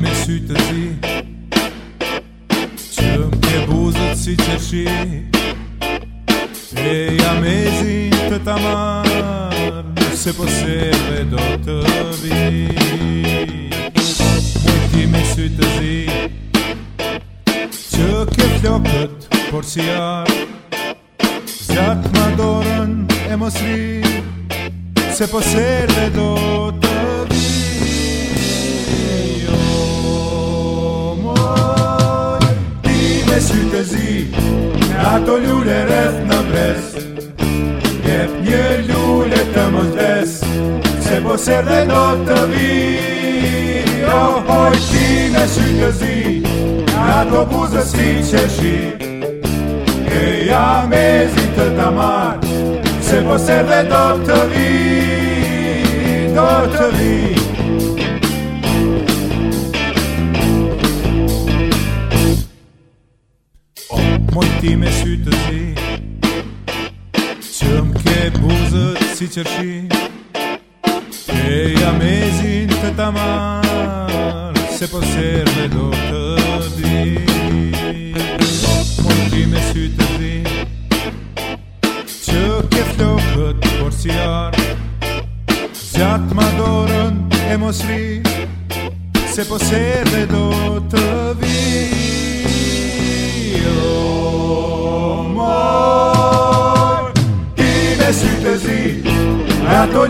me sy të zi Që më ke buzët si që shi E jam të ta marë po se dhe do të vi Më ti me sy të zi Që ke flokët por siar arë Zatë ma dorën e mos Se po se dhe do të vi mos po erdhe not të vi oh, o, oh, shi me sy një zi Nga të buzës fi që shi E ja me zi të tamar Se mos po erdhe do të vi Do të vi oh, moj ti me sy të zi Që më ke buzët si qërshin Se jam e zin të tamar Se po serve do të di Po të ti me sy të di Që ke flokët por si lart Zjat ma dorën e mos Se po serve do të vi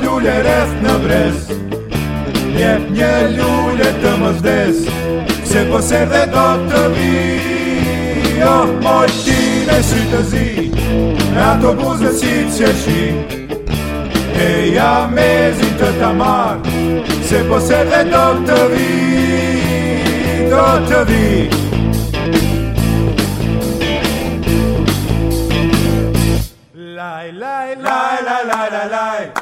lule rreth në brez Jep një lule të mëzdes Se po ser dhe do të vi Oh, moj, ti me sy të zi Në ato buzë si të që shi E ja me zi të ta mar Se po ser dhe do të vi Do të vi Lai, lai, lai, lai, lai, lai, lai